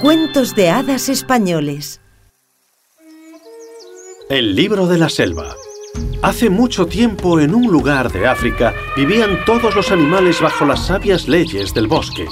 Cuentos de hadas españoles. El libro de la selva. Hace mucho tiempo en un lugar de África vivían todos los animales bajo las sabias leyes del bosque.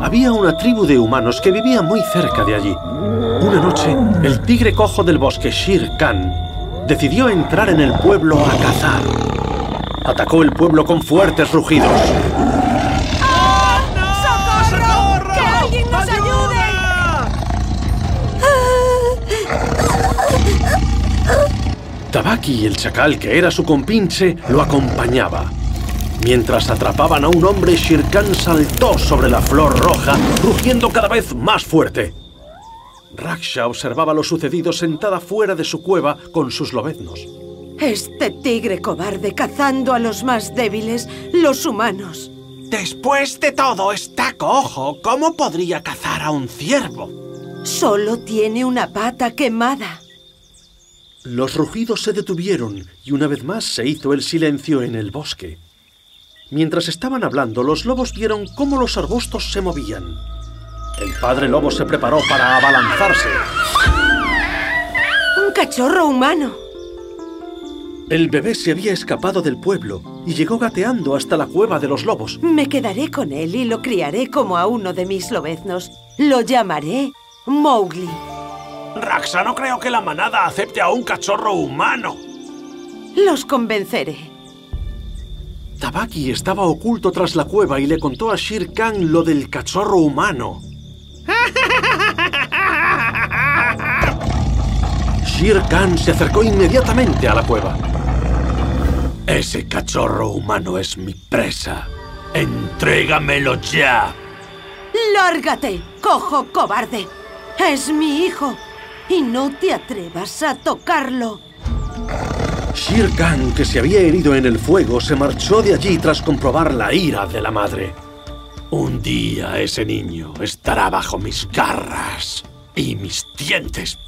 Había una tribu de humanos que vivía muy cerca de allí. Una noche, el tigre cojo del bosque Shere Khan decidió entrar en el pueblo a cazar. Atacó el pueblo con fuertes rugidos. Tabaki, el chacal que era su compinche, lo acompañaba. Mientras atrapaban a un hombre, Shere Khan saltó sobre la flor roja, rugiendo cada vez más fuerte. Raksha observaba lo sucedido sentada fuera de su cueva con sus lobeznos. Este tigre cobarde cazando a los más débiles, los humanos. Después de todo, está cojo. ¿Cómo podría cazar a un ciervo? Solo tiene una pata quemada. Los rugidos se detuvieron y una vez más se hizo el silencio en el bosque. Mientras estaban hablando, los lobos vieron cómo los arbustos se movían. El padre lobo se preparó para abalanzarse. Un cachorro humano. El bebé se había escapado del pueblo y llegó gateando hasta la cueva de los lobos. Me quedaré con él y lo criaré como a uno de mis lobeznos. Lo llamaré Mowgli. Raxa, no creo que la manada acepte a un cachorro humano. Los convenceré. Tabaki estaba oculto tras la cueva y le contó a Shere Khan lo del cachorro humano. Shere Khan se acercó inmediatamente a la cueva. Ese cachorro humano es mi presa. Entrégamelo ya. ¡Lárgate, cojo cobarde! Es mi hijo. Y no te atrevas a tocarlo. Shere Khan, que se había herido en el fuego, se marchó de allí tras comprobar la ira de la madre. Un día ese niño estará bajo mis garras y mis dientes.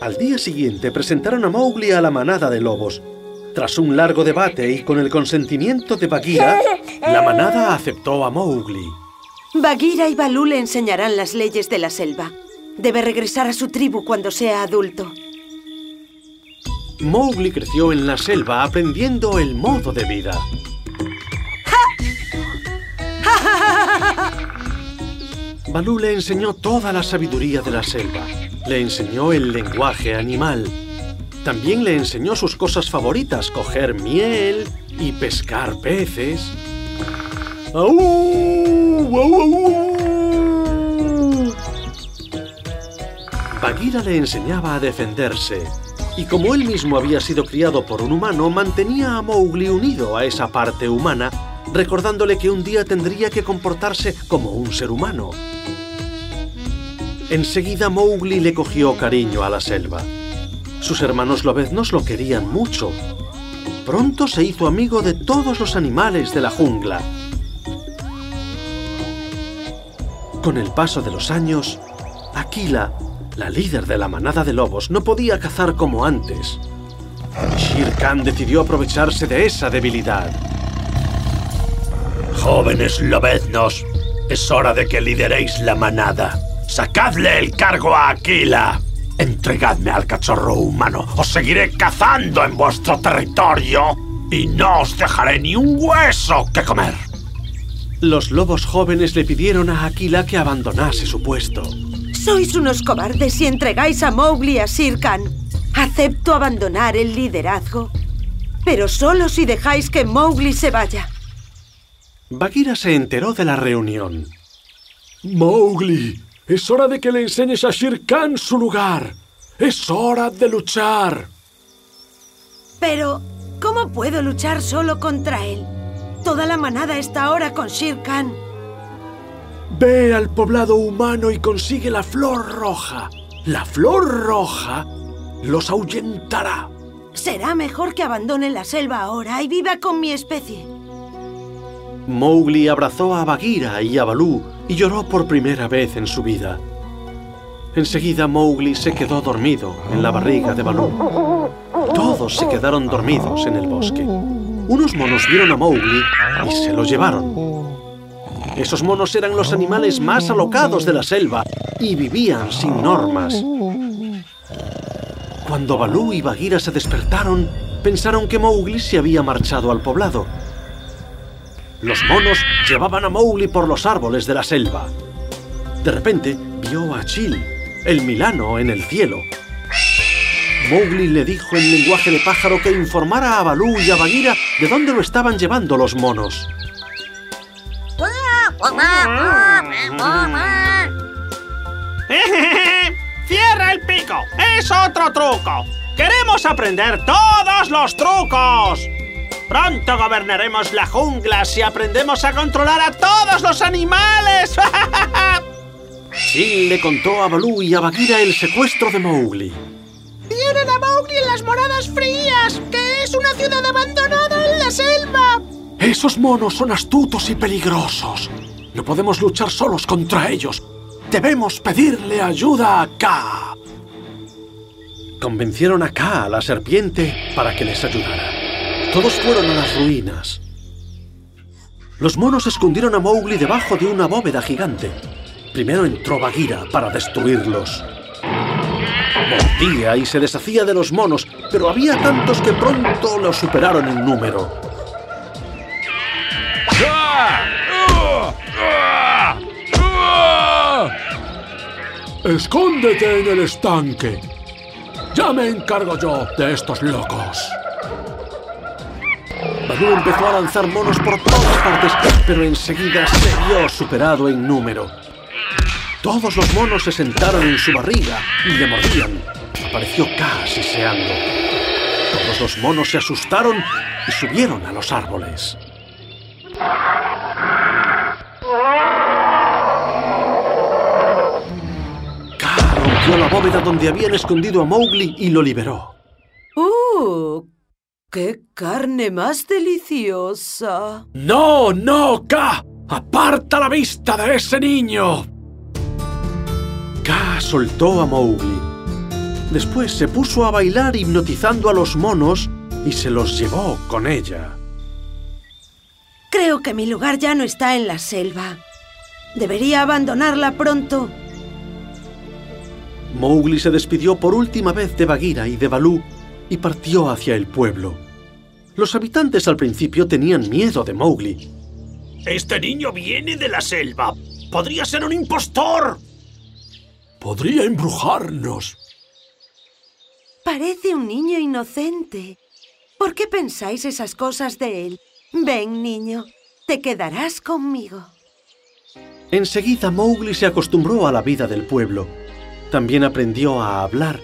Al día siguiente presentaron a Mowgli a la manada de lobos. Tras un largo debate y con el consentimiento de Bagheera, la manada aceptó a Mowgli. Bagheera y Balú le enseñarán las leyes de la selva. Debe regresar a su tribu cuando sea adulto. Mowgli creció en la selva aprendiendo el modo de vida. Balú le enseñó toda la sabiduría de la selva. Le enseñó el lenguaje animal. También le enseñó sus cosas favoritas, coger miel y pescar peces. ¡Au! ¡Au, au! Bagheera le enseñaba a defenderse. Y como él mismo había sido criado por un humano, mantenía a Mowgli unido a esa parte humana, recordándole que un día tendría que comportarse como un ser humano. Enseguida Mowgli le cogió cariño a la selva. Sus hermanos lobeznos lo querían mucho. Pronto se hizo amigo de todos los animales de la jungla. Con el paso de los años, Aquila, la líder de la manada de lobos, no podía cazar como antes. Shere Khan decidió aprovecharse de esa debilidad. Jóvenes lobeznos, es hora de que lideréis la manada. ¡Sacadle el cargo a Aquila! Entregadme al cachorro humano. Os seguiré cazando en vuestro territorio y no os dejaré ni un hueso que comer. Los lobos jóvenes le pidieron a Aquila que abandonase su puesto. Sois unos cobardes si entregáis a Mowgli a Shere Khan. Acepto abandonar el liderazgo, pero solo si dejáis que Mowgli se vaya. Bagheera se enteró de la reunión. Mowgli, es hora de que le enseñes a Shere Khan su lugar. Es hora de luchar. Pero, ¿cómo puedo luchar solo contra él? Toda la manada está ahora con Shere Khan. Ve al poblado humano y consigue la flor roja. La flor roja los ahuyentará. Será mejor que abandone la selva ahora y viva con mi especie. Mowgli abrazó a Bagheera y a Balú y lloró por primera vez en su vida. Enseguida Mowgli se quedó dormido en la barriga de Balú. Todos se quedaron dormidos en el bosque. Unos monos vieron a Mowgli y se lo llevaron. Esos monos eran los animales más alocados de la selva y vivían sin normas. Cuando Balú y Bagheera se despertaron, pensaron que Mowgli se había marchado al poblado. Los monos llevaban a Mowgli por los árboles de la selva. De repente vio a Chil, el Milano, en el cielo. Mowgli le dijo en lenguaje de pájaro que informara a Balú y a Bagheera de dónde lo estaban llevando los monos. ¡Cierra el pico! ¡Es otro truco! ¡Queremos aprender todos los trucos! Pronto gobernaremos la jungla si aprendemos a controlar a todos los animales. Chil le contó a Balú y a Bagheera el secuestro de Mowgli. Tienen a Mowgli en las moradas frías, que es una ciudad abandonada en la selva. Esos monos son astutos y peligrosos. No podemos luchar solos contra ellos. Debemos pedirle ayuda a K. Convencieron a K, la serpiente, para que les ayudara. Todos fueron a las ruinas. Los monos escondieron a Mowgli debajo de una bóveda gigante. Primero entró Bagheera para destruirlos. Mordía y se deshacía de los monos, pero había tantos que pronto lo superaron en número. Escóndete en el estanque. Ya me encargo yo de estos locos. Balú empezó a lanzar monos por todas partes, pero enseguida se vio superado en número. Todos los monos se sentaron en su barriga y le mordían. Apareció K siseando. Todos los monos se asustaron y subieron a los árboles. Rompió la bóveda donde habían escondido a Mowgli y lo liberó. ¡Uh! ¡Qué carne más deliciosa! ¡No, no, K! ¡Aparta la vista de ese niño! K soltó a Mowgli. Después se puso a bailar hipnotizando a los monos y se los llevó con ella. Creo que mi lugar ya no está en la selva. Debería abandonarla pronto. Mowgli se despidió por última vez de Bagheera y de Balú y partió hacia el pueblo. Los habitantes al principio tenían miedo de Mowgli. Este niño viene de la selva. Podría ser un impostor. Podría embrujarnos. Parece un niño inocente. ¿Por qué pensáis esas cosas de él? Ven, niño, te quedarás conmigo. Enseguida Mowgli se acostumbró a la vida del pueblo. También aprendió a hablar.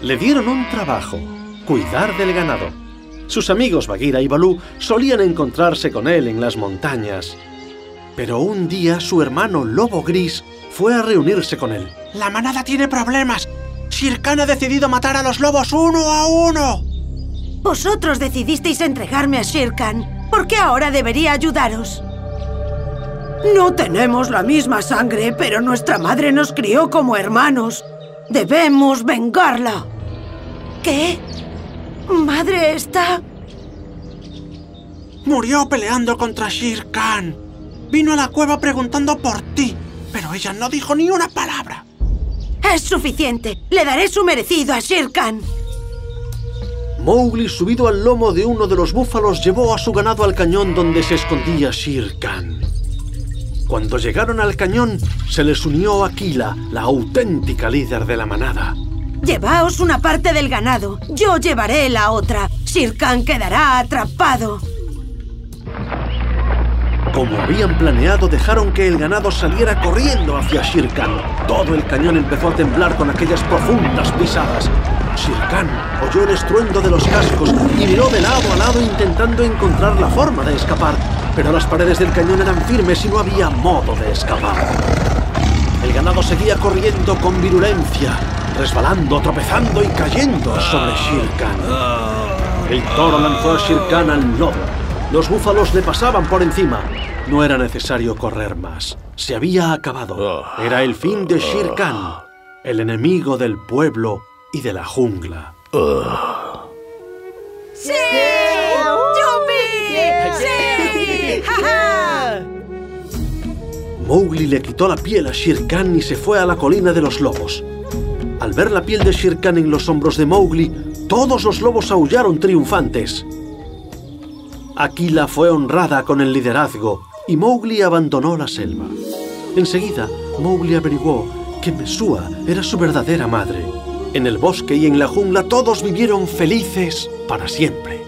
Le dieron un trabajo, cuidar del ganado. Sus amigos Bagheera y Balú solían encontrarse con él en las montañas. Pero un día su hermano Lobo Gris fue a reunirse con él. La manada tiene problemas. Shere Khan ha decidido matar a los lobos uno a uno. Vosotros decidisteis entregarme a Shere Khan. ¿Por qué ahora debería ayudaros? No tenemos la misma sangre, pero nuestra madre nos crió como hermanos. Debemos vengarla. ¿Qué? ¿Madre está...? Murió peleando contra Shere Khan. Vino a la cueva preguntando por ti, pero ella no dijo ni una palabra. Es suficiente. Le daré su merecido a Shere Khan. Mowgli, subido al lomo de uno de los búfalos, llevó a su ganado al cañón donde se escondía Shere Khan. Cuando llegaron al cañón, se les unió Aquila, la auténtica líder de la manada. Llevaos una parte del ganado. Yo llevaré la otra. Shere Khan quedará atrapado. Como habían planeado, dejaron que el ganado saliera corriendo hacia Shere Khan. Todo el cañón empezó a temblar con aquellas profundas pisadas. Shere Khan oyó el estruendo de los cascos y miró de lado a lado intentando encontrar la forma de escapar. Pero las paredes del cañón eran firmes y no había modo de escapar. El ganado seguía corriendo con virulencia, resbalando, tropezando y cayendo sobre Shere Khan. El toro lanzó a Shere Khan al lodo. Los búfalos le pasaban por encima. No era necesario correr más. Se había acabado. Era el fin de Shere Khan, el enemigo del pueblo y de la jungla. Mowgli le quitó la piel a Shere Khan y se fue a la colina de los lobos. Al ver la piel de Shere Khan en los hombros de Mowgli, todos los lobos aullaron triunfantes. Aquila fue honrada con el liderazgo y Mowgli abandonó la selva. Enseguida, Mowgli averiguó que Mesúa era su verdadera madre. En el bosque y en la jungla todos vivieron felices para siempre.